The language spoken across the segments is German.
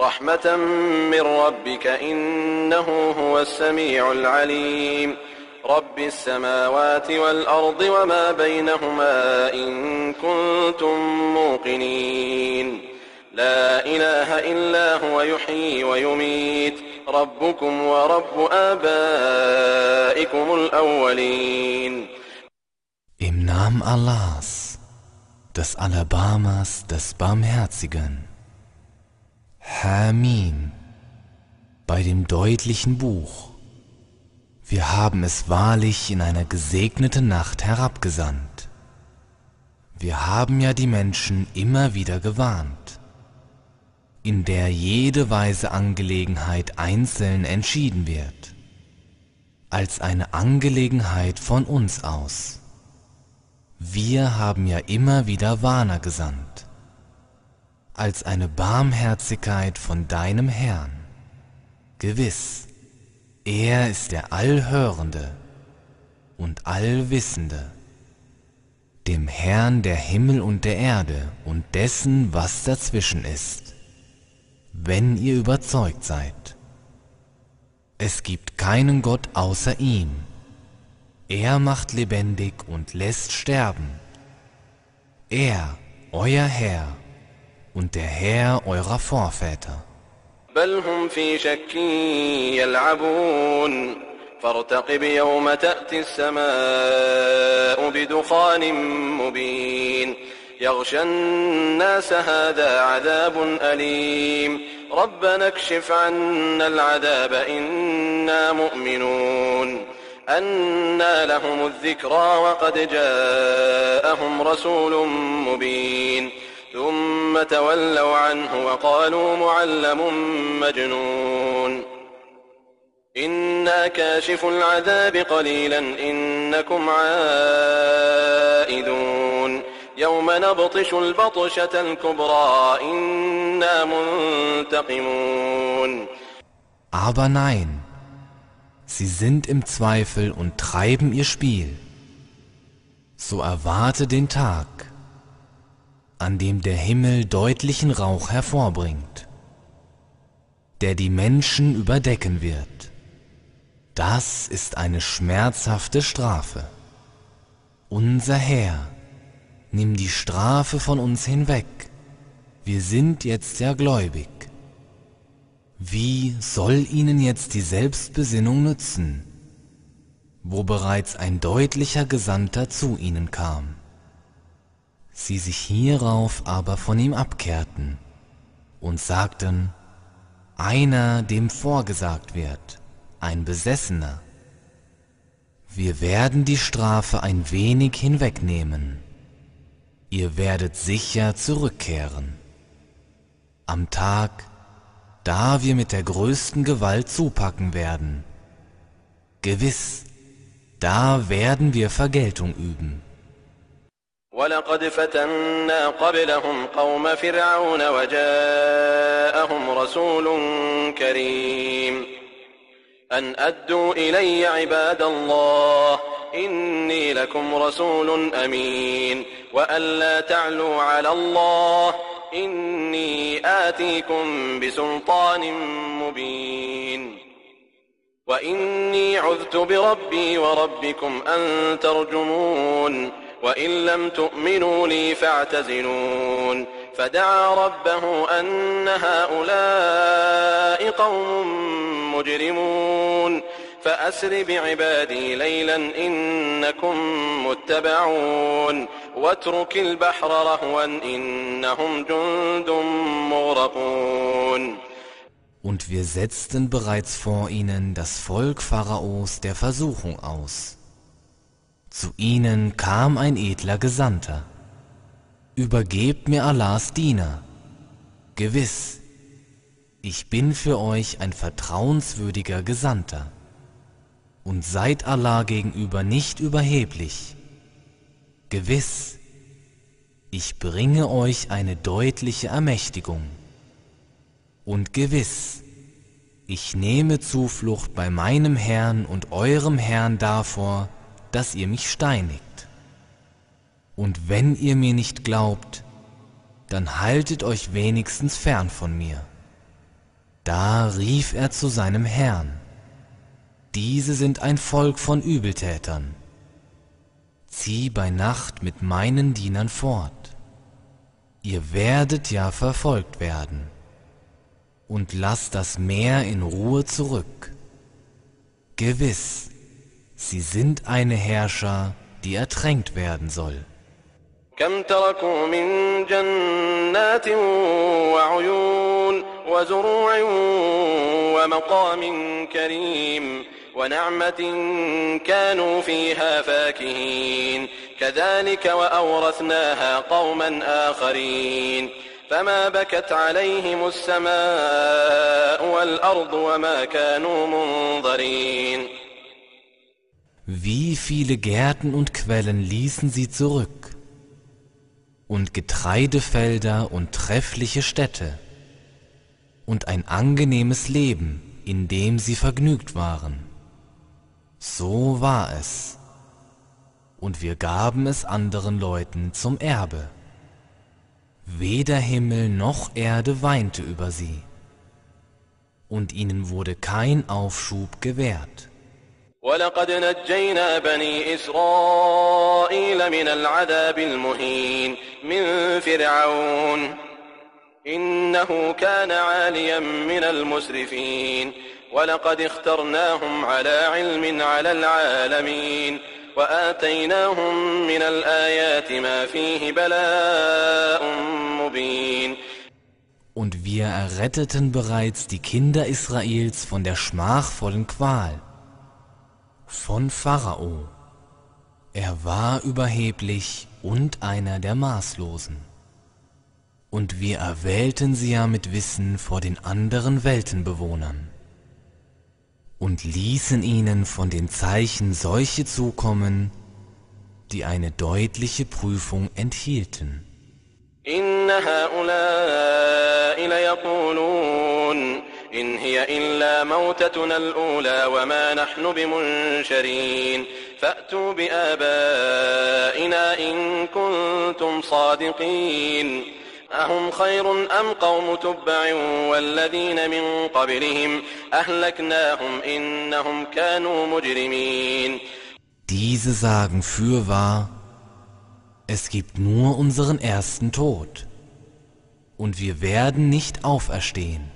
رحمة من ربك إنه هو السميع العليم رب السماوات والأرض وما بينهما إن كنتم موقنين لا إله إلا هو يحيي ويميت ربكم ورب آبائكم الأولين Im Namen Allahs, des Alabamas, des Barmherzigen. Hamim, bei dem deutlichen Buch. Wir haben es wahrlich in einer gesegneten Nacht herabgesandt. Wir haben ja die Menschen immer wieder gewarnt, in der jede weise Angelegenheit einzeln entschieden wird, als eine Angelegenheit von uns aus. Wir haben ja immer wieder Warner gesandt, als eine Barmherzigkeit von deinem Herrn. Gewiss, er ist der Allhörende und Allwissende, dem Herrn der Himmel und der Erde und dessen, was dazwischen ist, wenn ihr überzeugt seid. Es gibt keinen Gott außer ihm. Er macht lebendig und lässt sterben. Er, euer Herr und der Herr eurer Vorväter. بل هم في شك يلعبون فارتقب يوم تأتي السماء بدخان مبين يغشى الناس هذا عذاب أليم ربنا اكشف عنا العذاب إنا مؤمنون أنى لهم الذكرى وقد جاءهم رسول مبين ثم تولوا عنه وقالوا معلم مجنون. إنا كاشف العذاب قليلا إنكم عائدون. يوم نبطش البطشة الكبرى إنا منتقمون. Aber nein, sie sind im Zweifel und treiben ihr Spiel. So erwarte den Tag, an dem der Himmel deutlichen Rauch hervorbringt, der die Menschen überdecken wird. Das ist eine schmerzhafte Strafe. Unser Herr, nimm die Strafe von uns hinweg. Wir sind jetzt ja gläubig. Wie soll ihnen jetzt die Selbstbesinnung nützen, wo bereits ein deutlicher Gesandter zu ihnen kam? Sie sich hierauf aber von ihm abkehrten und sagten, einer, dem vorgesagt wird, ein Besessener. Wir werden die Strafe ein wenig hinwegnehmen. Ihr werdet sicher zurückkehren. Am Tag, da wir mit der größten Gewalt zupacken werden. Gewiss, da werden wir Vergeltung üben. ولقد فتنا قبلهم قوم فرعون وجاءهم رسول كريم. أن أدوا إلي عباد الله إني لكم رسول أمين. وأن لا تعلوا على الله إني آتيكم بسلطان مبين. وإني عذت بربي وربكم أن ترجمون. وإن لم تؤمنوا لي فاعتزلون. فدعا ربه أن هؤلاء قوم مجرمون. فأسر بعبادي ليلا إنكم متبعون. واترك البحر رهوا إنهم جند مغرقون. Und wir setzten bereits vor ihnen das Volk Pharaos der Versuchung aus. Zu ihnen kam ein edler Gesandter. Übergebt mir Allahs Diener. Gewiss, ich bin für euch ein vertrauenswürdiger Gesandter. Und seid Allah gegenüber nicht überheblich. Gewiss, ich bringe euch eine deutliche Ermächtigung. Und gewiss, ich nehme Zuflucht bei meinem Herrn und eurem Herrn davor, dass ihr mich steinigt. Und wenn ihr mir nicht glaubt, dann haltet euch wenigstens fern von mir. Da rief er zu seinem Herrn, diese sind ein Volk von Übeltätern. Zieh bei Nacht mit meinen Dienern fort. Ihr werdet ja verfolgt werden. Und lasst das Meer in Ruhe zurück. Gewiss, sie sind eine Herrscher, die ertränkt werden soll. كم تركوا من جنات وعيون وزروع ومقام كريم ونعمة كانوا فيها فاكهين. كذلك وأورثناها قوما آخرين. فما بكت عليهم السماء والأرض وما كانوا منظرين. Wie viele Gärten und Quellen ließen sie zurück? Und Getreidefelder und treffliche Städte und ein angenehmes Leben, in dem sie vergnügt waren. So war es. Und wir gaben es anderen Leuten zum Erbe. Weder Himmel noch Erde weinte über sie. Und ihnen wurde kein Aufschub gewährt. ولقد نجينا بني إسرائيل من العذاب المهين من فرعون إنه كان عاليا من المسرفين ولقد اخترناهم على علم على العالمين وآتيناهم من الآيات ما فيه بلاء مبين Und wir erretteten bereits die Kinder Israels von der schmachvollen Qual, von Pharao. Er war überheblich und einer der Maßlosen. Und wir erwählten sie ja mit Wissen vor den anderen Weltenbewohnern und ließen ihnen von den Zeichen solche zukommen, die eine deutliche Prüfung enthielten. إن هؤلاء ليقولون إن هي إلا موتتنا الأولى وما نحن بمنشرين فأتوا بآبائنا إن كنتم صادقين أهم خير أم قوم تبع والذين من قبلهم أهلكناهم إنهم كانوا مجرمين Diese sagen fürwahr, es gibt nur unseren ersten Tod, und wir werden nicht auferstehen.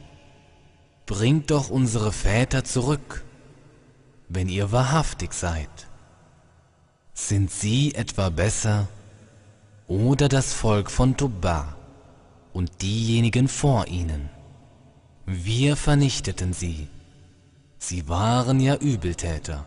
Bringt doch unsere Väter zurück, wenn ihr wahrhaftig seid. Sind sie etwa besser oder das Volk von Tubba und diejenigen vor ihnen? Wir vernichteten sie. Sie waren ja Übeltäter.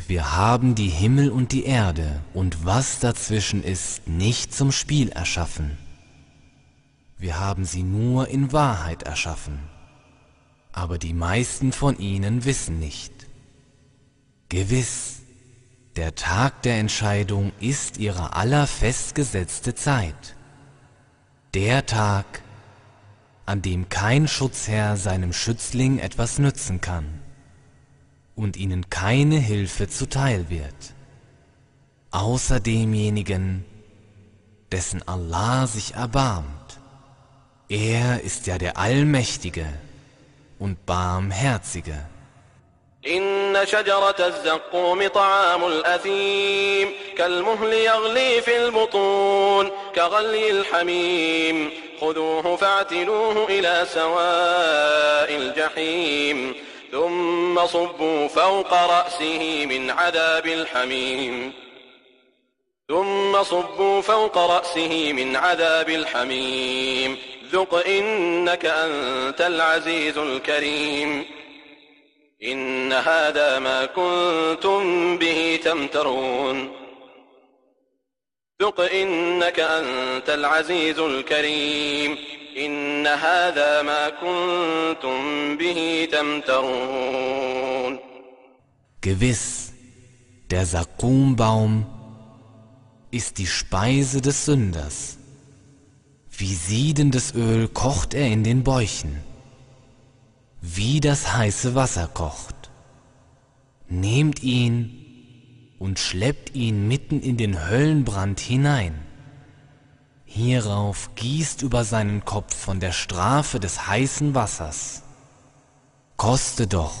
Und wir haben die Himmel und die Erde und was dazwischen ist nicht zum Spiel erschaffen. Wir haben sie nur in Wahrheit erschaffen. Aber die meisten von ihnen wissen nicht. Gewiss, der Tag der Entscheidung ist ihrer aller festgesetzte Zeit. Der Tag, an dem kein Schutzherr seinem Schützling etwas nützen kann und ihnen keine Hilfe zuteil wird, außer demjenigen, dessen Allah sich erbarmt. Er ist ja der Allmächtige und Barmherzige. إن شجرة الزقوم طعام الأثيم كالمهل يغلي في البطون كغلي الحميم خذوه فاعتلوه إلى سواء الجحيم ثم صبوا فوق رأسه من عذاب الحميم. ثم صبوا فوق رأسه من عذاب الحميم. ذق إنك أنت العزيز الكريم. إن هذا ما كنتم به تمترون. ذق إنك أنت العزيز الكريم. إن هذا ما كنتم به تمترون Gewiss, der Sakumbaum ist die Speise des Sünders. Wie siedendes Öl kocht er in den Bäuchen, wie das heiße Wasser kocht. Nehmt ihn und schleppt ihn mitten in den Höllenbrand hinein. Hierauf gießt über seinen Kopf von der Strafe des heißen Wassers. Koste doch,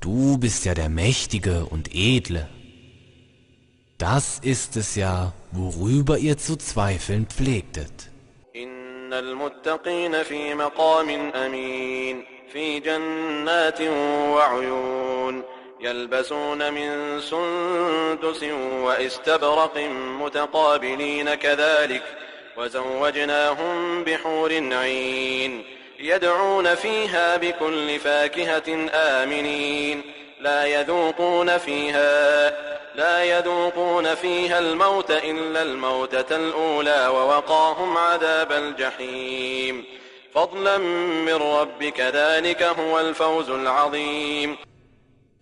du bist ja der Mächtige und Edle. Das ist es ja, worüber ihr zu zweifeln pflegtet. يلبسون من سندس واستبرق متقابلين كذلك وزوجناهم بحور عين يدعون فيها بكل فاكهة آمنين لا يذوقون فيها لا يذوقون فيها الموت إلا الموتة الأولى ووقاهم عذاب الجحيم فضلا من ربك ذلك هو الفوز العظيم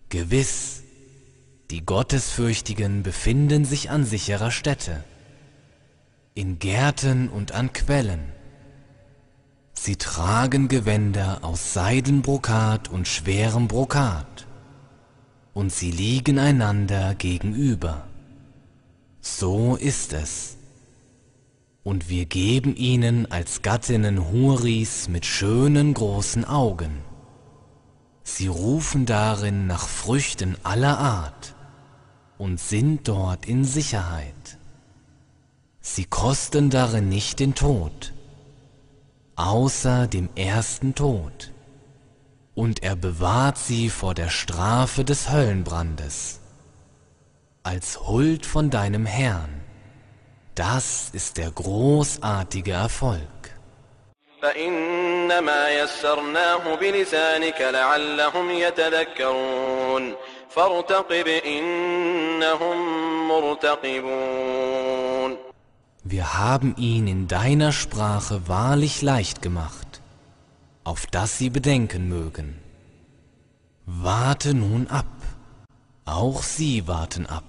Gewiss, die Gottesfürchtigen befinden sich an sicherer Stätte, in Gärten und an Quellen. Sie tragen Gewänder aus Seidenbrokat und schwerem Brokat, und sie liegen einander gegenüber. So ist es. Und wir geben ihnen als Gattinnen Huris mit schönen großen Augen. Sie rufen darin nach Früchten aller Art und sind dort in Sicherheit. Sie kosten darin nicht den Tod, außer dem ersten Tod, und er bewahrt sie vor der Strafe des Höllenbrandes. Als Huld von deinem Herrn, das ist der großartige Erfolg. فإنما يسرناه بلسانك لعلهم يتذكرون فارتقب إنهم مرتقبون Wir haben ihn in deiner Sprache wahrlich leicht gemacht, auf dass sie bedenken mögen. Warte nun ab, auch sie warten ab.